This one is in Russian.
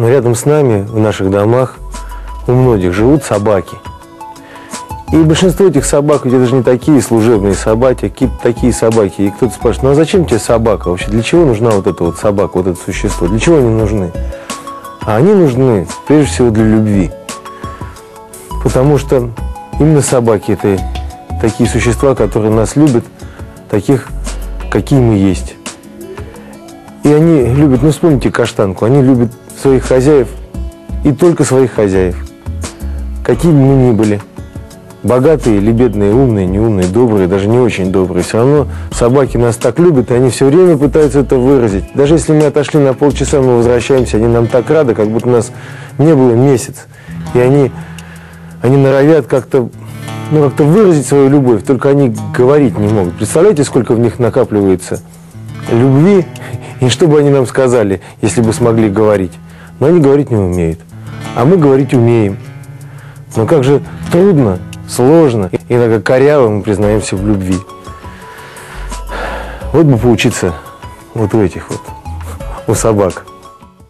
Но рядом с нами, в наших домах, у многих живут собаки. И большинство этих собак, ведь это же не такие служебные собаки, а какие-то такие собаки. И кто-то спрашивает, ну а зачем тебе собака вообще? Для чего нужна вот эта вот собака, вот это существо? Для чего они нужны? А они нужны, прежде всего, для любви. Потому что именно собаки – это такие существа, которые нас любят, таких, какие мы есть. И они любят, ну вспомните каштанку, они любят своих хозяев и только своих хозяев. Какие бы мы ни были, богатые или бедные, умные, неумные, добрые, даже не очень добрые, все равно собаки нас так любят, и они все время пытаются это выразить. Даже если мы отошли на полчаса, мы возвращаемся, они нам так рады, как будто нас не было месяц. И они, они норовят как-то ну, как-то выразить свою любовь, только они говорить не могут. Представляете, сколько в них накапливается любви, и что бы они нам сказали, если бы смогли говорить. Но они говорить не умеют. А мы говорить умеем. Но как же трудно, сложно, иногда коряво мы признаемся в любви. Вот бы поучиться вот у этих вот, у собак.